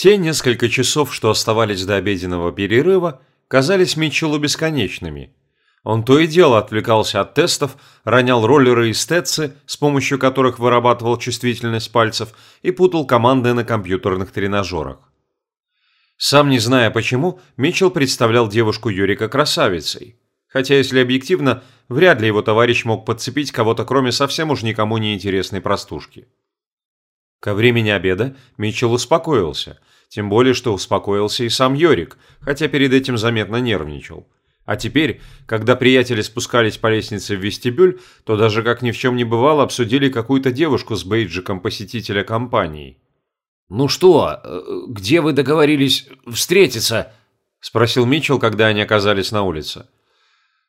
Те несколько часов, что оставались до обеденного перерыва, казались Митчеллу бесконечными. Он то и дело отвлекался от тестов, ронял роллеры и стетсы, с помощью которых вырабатывал чувствительность пальцев, и путал команды на компьютерных тренажерах. Сам не зная почему, Митчелл представлял девушку Юрика красавицей. Хотя, если объективно, вряд ли его товарищ мог подцепить кого-то, кроме совсем уж никому не интересной простушки. Ко времени обеда Митчелл успокоился, тем более, что успокоился и сам Йорик, хотя перед этим заметно нервничал. А теперь, когда приятели спускались по лестнице в вестибюль, то даже как ни в чем не бывало обсудили какую-то девушку с бейджиком посетителя компании. «Ну что, э, где вы договорились встретиться?» – спросил Митчелл, когда они оказались на улице.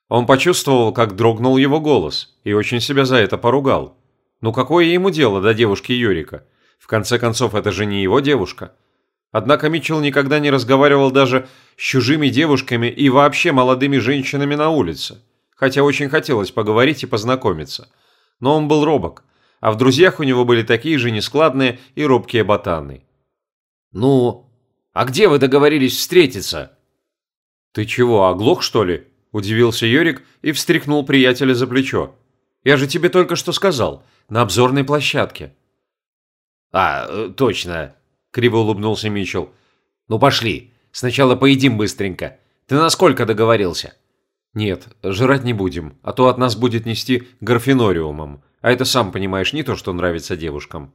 Он почувствовал, как дрогнул его голос, и очень себя за это поругал. Ну какое ему дело до девушки Юрика? В конце концов, это же не его девушка. Однако Митчелл никогда не разговаривал даже с чужими девушками и вообще молодыми женщинами на улице, хотя очень хотелось поговорить и познакомиться. Но он был робок, а в друзьях у него были такие же нескладные и робкие ботаны. «Ну, а где вы договорились встретиться?» «Ты чего, оглох, что ли?» – удивился Йорик и встряхнул приятеля за плечо. «Я же тебе только что сказал, на обзорной площадке». «А, э, точно», – криво улыбнулся Митчелл. «Ну пошли, сначала поедим быстренько. Ты на сколько договорился?» «Нет, жрать не будем, а то от нас будет нести горфинориумом. А это, сам понимаешь, не то, что нравится девушкам».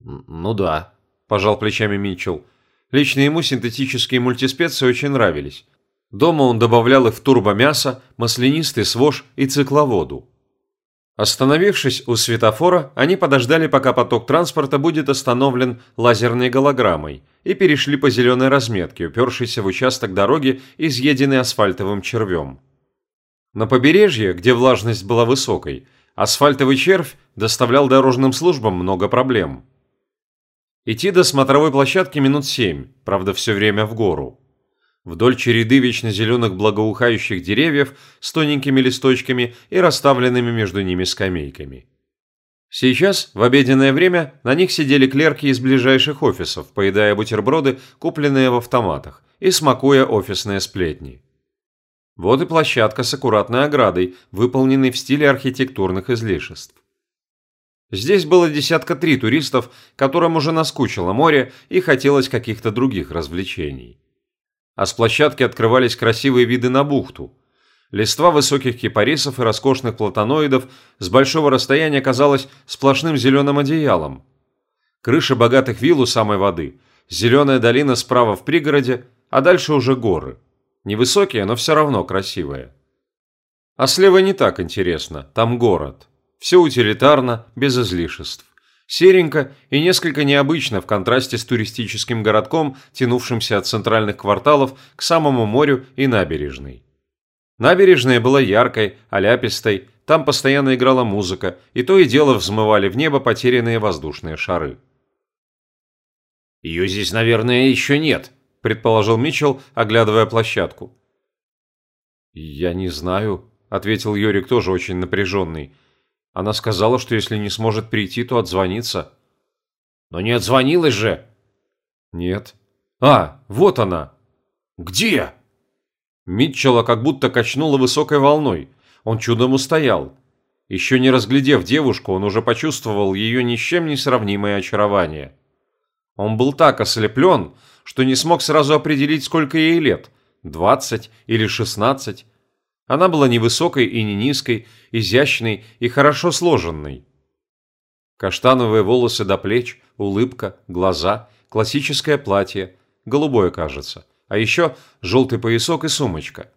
«Ну да», – пожал плечами Митчелл. Лично ему синтетические мультиспеции очень нравились. Дома он добавлял их в турбомясо, маслянистый свож и цикловоду. Остановившись у светофора, они подождали, пока поток транспорта будет остановлен лазерной голограммой, и перешли по зеленой разметке, упершейся в участок дороги, изъеденный асфальтовым червем. На побережье, где влажность была высокой, асфальтовый червь доставлял дорожным службам много проблем. Идти до смотровой площадки минут семь, правда все время в гору. Вдоль череды вечно зеленых благоухающих деревьев с тоненькими листочками и расставленными между ними скамейками. Сейчас, в обеденное время, на них сидели клерки из ближайших офисов, поедая бутерброды, купленные в автоматах, и смакуя офисные сплетни. Вот и площадка с аккуратной оградой, выполненной в стиле архитектурных излишеств. Здесь было десятка три туристов, которым уже наскучило море и хотелось каких-то других развлечений. А с площадки открывались красивые виды на бухту. Листва высоких кипарисов и роскошных платаноидов с большого расстояния казалась сплошным зеленым одеялом. Крыши богатых вилл у самой воды, зеленая долина справа в пригороде, а дальше уже горы – Невысокие, но все равно красивые. А слева не так интересно, там город. Все утилитарно, без излишеств. Серенько и несколько необычно в контрасте с туристическим городком, тянувшимся от центральных кварталов к самому морю и набережной. Набережная была яркой, оляпистой, там постоянно играла музыка, и то и дело взмывали в небо потерянные воздушные шары. «Ее здесь, наверное, еще нет», – предположил Митчелл, оглядывая площадку. «Я не знаю», – ответил Йорик, тоже очень напряженный. «Она сказала, что если не сможет прийти, то отзвонится». «Но не отзвонилась же!» «Нет». «А, вот она!» «Где?» Митчелла как будто качнуло высокой волной. Он чудом устоял. Еще не разглядев девушку, он уже почувствовал ее ни с чем не сравнимое очарование. Он был так ослеплен, что не смог сразу определить, сколько ей лет – 20 или 16. Она была невысокой и не низкой, изящной и хорошо сложенной. Каштановые волосы до плеч, улыбка, глаза, классическое платье, голубое, кажется, а еще желтый поясок и сумочка.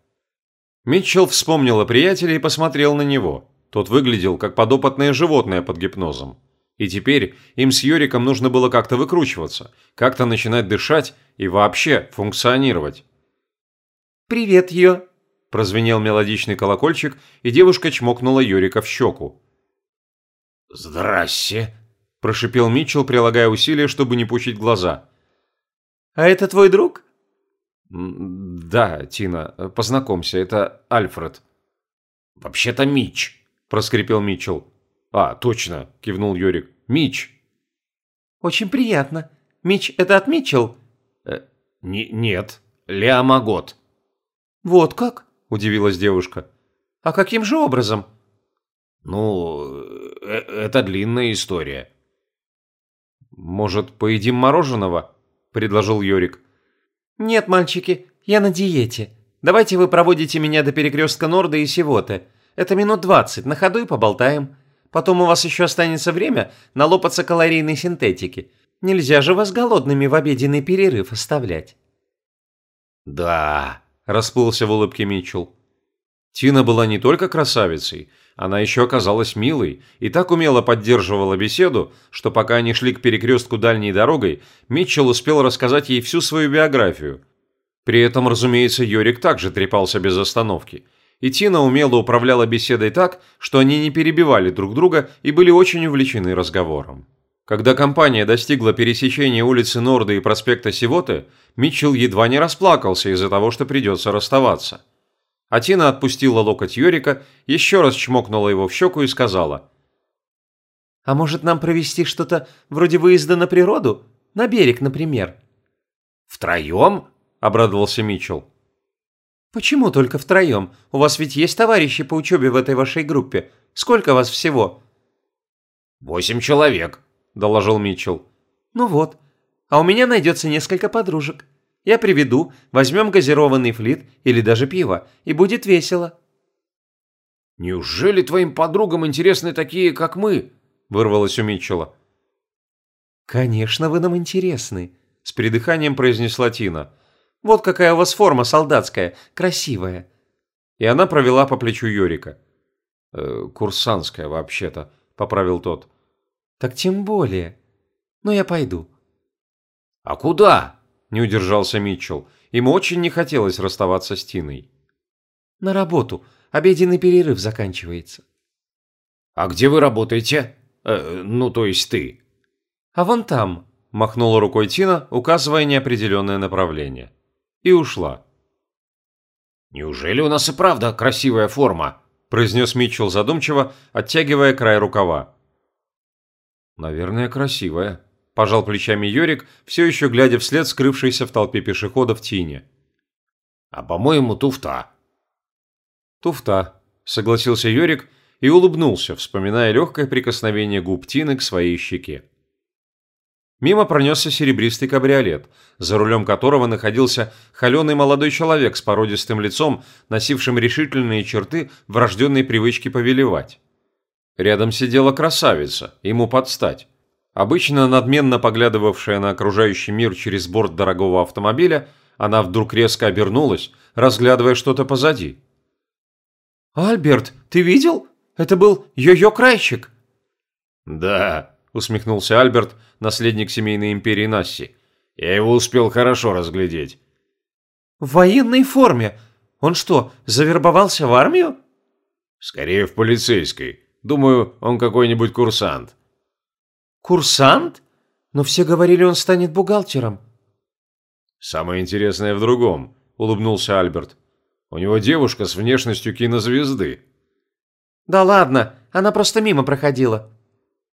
Митчелл вспомнил о приятеле и посмотрел на него. Тот выглядел как подопытное животное под гипнозом. И теперь им с Йориком нужно было как-то выкручиваться, как-то начинать дышать и вообще функционировать. «Привет, Йо!» – прозвенел мелодичный колокольчик, и девушка чмокнула Йорика в щеку. «Здрасте!» – прошипел Митчелл, прилагая усилия, чтобы не пучить глаза. «А это твой друг?» «Да, Тина, познакомься, это Альфред». «Вообще-то Мич», – проскрипел Митчелл. «А, точно!» – кивнул Йорик. «Мич!» «Очень приятно!» Мич, это от Митчелл?» э, не, «Нет, Леомагот». «Вот как?» – удивилась девушка. «А каким же образом?» «Ну, э, это длинная история». «Может, поедим мороженого?» – предложил Йорик. «Нет, мальчики, я на диете. Давайте вы проводите меня до перекрестка Норда и Сивоты. Это минут двадцать, на ходу и поболтаем. Потом у вас еще останется время налопаться калорийной синтетики. Нельзя же вас голодными в обеденный перерыв оставлять». «Да», – расплылся в улыбке Митчелл. Тина была не только красавицей, она еще оказалась милой и так умело поддерживала беседу, что пока они шли к перекрестку дальней дорогой, Митчелл успел рассказать ей всю свою биографию. При этом, разумеется, Йорик также трепался без остановки. И Тина умело управляла беседой так, что они не перебивали друг друга и были очень увлечены разговором. Когда компания достигла пересечения улицы Норда и проспекта Сивоты, Митчелл едва не расплакался из-за того, что придется расставаться. А Тина отпустила локоть Йорика, еще раз чмокнула его в щеку и сказала. «А может нам провести что-то вроде выезда на природу? На берег, например?» «Втроем?» – обрадовался Митчелл. «Почему только втроем? У вас ведь есть товарищи по учебе в этой вашей группе. Сколько вас всего?» «Восемь человек», – доложил Митчелл. «Ну вот. А у меня найдется несколько подружек. Я приведу, возьмем газированный флит или даже пиво, и будет весело». «Неужели твоим подругам интересны такие, как мы?» – вырвалось у Митчелла. «Конечно, вы нам интересны», – с придыханием произнесла Тина. «Вот какая у вас форма солдатская, красивая». И она провела по плечу Йорика. «Э, «Курсантская, вообще-то», – поправил тот. «Так тем более. Но я пойду». «А куда?» не удержался Митчелл. Ему очень не хотелось расставаться с Тиной. «На работу. Обеденный перерыв заканчивается». «А где вы работаете? Э, ну, то есть ты?» «А вон там», – махнула рукой Тина, указывая неопределенное направление. И ушла. «Неужели у нас и правда красивая форма?» – произнес Митчелл задумчиво, оттягивая край рукава. «Наверное, красивая», – пожал плечами Йорик, все еще глядя вслед скрывшейся в толпе пешеходов Тине. «А по-моему, туфта». «Туфта», – согласился Йорик и улыбнулся, вспоминая легкое прикосновение губ Тины к своей щеке. Мимо пронесся серебристый кабриолет, за рулем которого находился холеный молодой человек с породистым лицом, носившим решительные черты врожденной привычки повелевать. Рядом сидела красавица, ему подстать. Обычно надменно поглядывавшая на окружающий мир через борт дорогого автомобиля, она вдруг резко обернулась, разглядывая что-то позади. «Альберт, ты видел? Это был Йо-Йо Крайщик!» «Да», – усмехнулся Альберт, наследник семейной империи Насси. «Я его успел хорошо разглядеть». «В военной форме? Он что, завербовался в армию?» «Скорее в полицейской. Думаю, он какой-нибудь курсант». «Курсант? Но все говорили, он станет бухгалтером». «Самое интересное в другом», – улыбнулся Альберт. «У него девушка с внешностью кинозвезды». «Да ладно, она просто мимо проходила».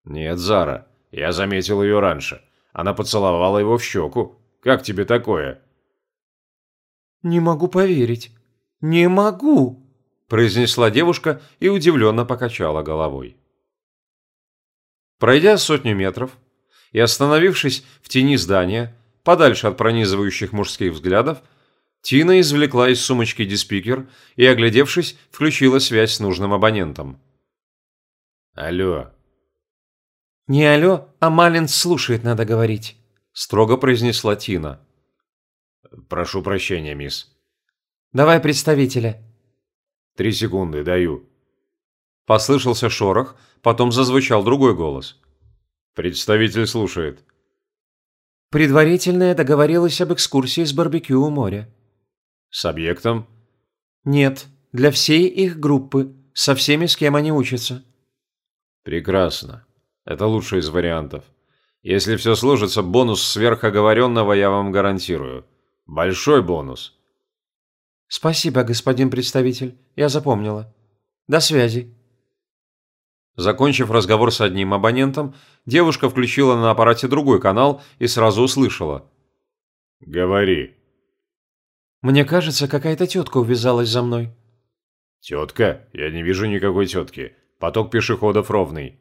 «Нет, Зара, я заметил ее раньше. Она поцеловала его в щеку. Как тебе такое?» «Не могу поверить. Не могу», – произнесла девушка и удивленно покачала головой. Пройдя сотню метров и остановившись в тени здания, подальше от пронизывающих мужских взглядов, Тина извлекла из сумочки диспикер и, оглядевшись, включила связь с нужным абонентом. «Алло». «Не алло, а Малин слушает, надо говорить», – строго произнесла Тина. «Прошу прощения, мисс». «Давай представителя». «Три секунды, даю». Послышался шорох, потом зазвучал другой голос. «Представитель слушает». «Предварительно я договорилась об экскурсии с барбекю у моря». «С объектом?» «Нет, для всей их группы, со всеми, с кем они учатся». «Прекрасно. Это лучший из вариантов. Если все сложится, бонус сверхоговоренного я вам гарантирую. Большой бонус». «Спасибо, господин представитель. Я запомнила. До связи». Закончив разговор с одним абонентом, девушка включила на аппарате другой канал и сразу услышала. «Говори». «Мне кажется, какая-то тетка увязалась за мной». «Тетка? Я не вижу никакой тетки. Поток пешеходов ровный».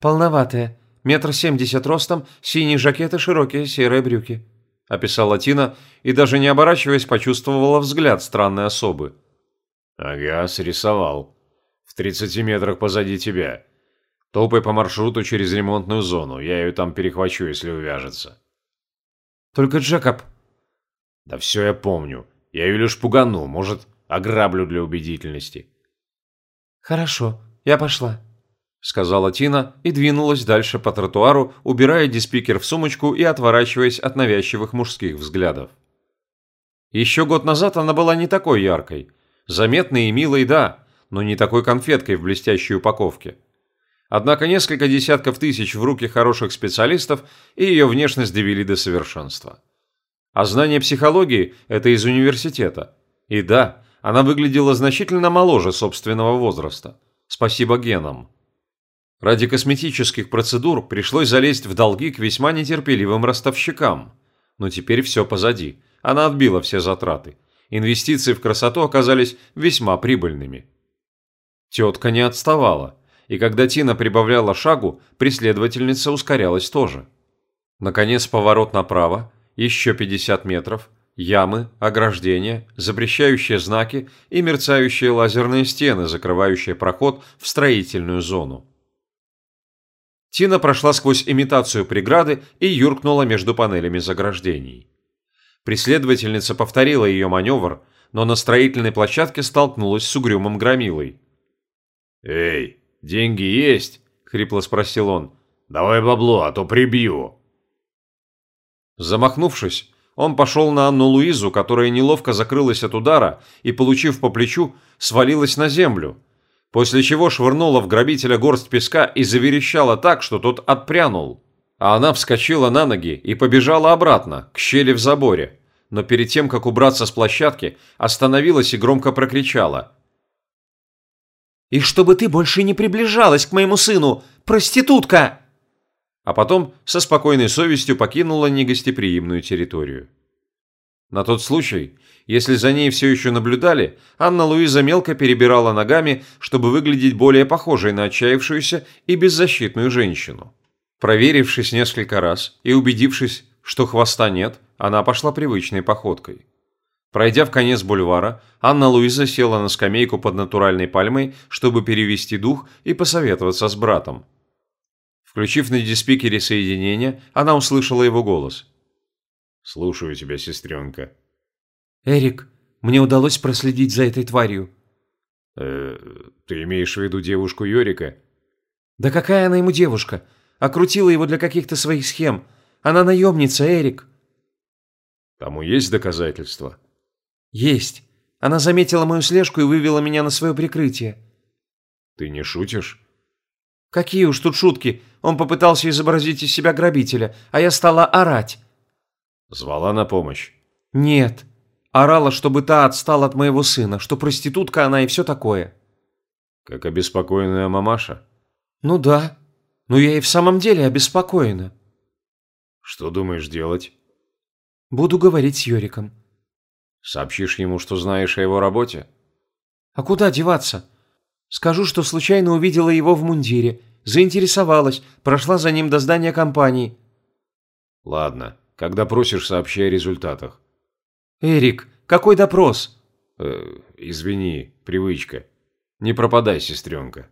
«Полноватая. Метр семьдесят ростом, синий жакет и широкие серые брюки», – описала Тина и, даже не оборачиваясь, почувствовала взгляд странной особы. «Ага, срисовал. В тридцати метрах позади тебя. Топай по маршруту через ремонтную зону, я ее там перехвачу, если увяжется». «Только Джекоб...» «Да все я помню. Я ее лишь пугану, может, ограблю для убедительности». «Хорошо, я пошла», – сказала Тина и двинулась дальше по тротуару, убирая диспикер в сумочку и отворачиваясь от навязчивых мужских взглядов. Еще год назад она была не такой яркой. Заметной и милой, да, но не такой конфеткой в блестящей упаковке. Однако несколько десятков тысяч в руки хороших специалистов и ее внешность довели до совершенства. А знание психологии – это из университета. И да, она выглядела значительно моложе собственного возраста. Спасибо генам. Ради косметических процедур пришлось залезть в долги к весьма нетерпеливым ростовщикам. Но теперь все позади. Она отбила все затраты. Инвестиции в красоту оказались весьма прибыльными. Тетка не отставала, и когда Тина прибавляла шагу, преследовательница ускорялась тоже. Наконец поворот направо, еще 50 метров, ямы, ограждения, запрещающие знаки и мерцающие лазерные стены, закрывающие проход в строительную зону. Тина прошла сквозь имитацию преграды и юркнула между панелями заграждений. Преследовательница повторила ее маневр, но на строительной площадке столкнулась с угрюмым громилой. «Эй, деньги есть?» – хрипло спросил он. «Давай бабло, а то прибью». Замахнувшись, он пошел на Анну Луизу, которая неловко закрылась от удара и, получив по плечу, свалилась на землю – после чего швырнула в грабителя горсть песка и заверещала так, что тот отпрянул. А она вскочила на ноги и побежала обратно, к щели в заборе, но перед тем, как убраться с площадки, остановилась и громко прокричала. «И чтобы ты больше не приближалась к моему сыну, проститутка!» А потом со спокойной совестью покинула негостеприимную территорию. На тот случай, если за ней все еще наблюдали, Анна Луиза мелко перебирала ногами, чтобы выглядеть более похожей на отчаявшуюся и беззащитную женщину. Проверившись несколько раз и убедившись, что хвоста нет, она пошла привычной походкой. Пройдя в конец бульвара, Анна Луиза села на скамейку под натуральной пальмой, чтобы перевести дух и посоветоваться с братом. Включив на диспикере соединение, она услышала его голос. «Слушаю тебя, сестренка», «Эрик, мне удалось проследить за этой тварью». «Э, ты имеешь в виду девушку Йорика?» «Да какая она ему девушка? Окрутила его для каких-то своих схем. Она наемница, Эрик». «Тому есть доказательства?» «Есть. Она заметила мою слежку и вывела меня на свое прикрытие». «Ты не шутишь?» «Какие уж тут шутки. Он попытался изобразить из себя грабителя, а я стала орать». «Звала на помощь?» «Нет. Орала, чтобы та отстала от моего сына, что проститутка она и все такое. Как обеспокоенная мамаша? Ну да. Но я и в самом деле обеспокоена. Что думаешь делать? Буду говорить с Йориком. Сообщишь ему, что знаешь о его работе? А куда деваться? Скажу, что случайно увидела его в мундире, заинтересовалась, прошла за ним до здания компании. Ладно, когда просишь, сообщи о результатах. «Эрик, какой допрос?» э, «Извини, привычка. Не пропадай, сестренка».